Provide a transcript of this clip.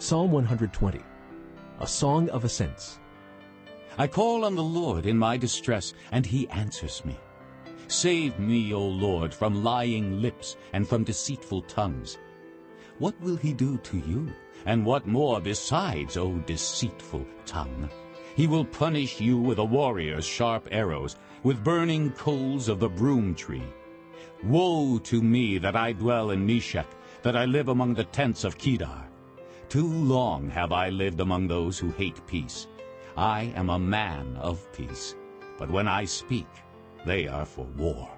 Psalm 120, a song of ascents. I call on the Lord in my distress, and he answers me. Save me, O Lord, from lying lips and from deceitful tongues. What will he do to you? And what more besides, O deceitful tongue? He will punish you with a warrior's sharp arrows, with burning coals of the broom tree. Woe to me that I dwell in Meshech, that I live among the tents of Kedar. Too long have I lived among those who hate peace. I am a man of peace, but when I speak, they are for war.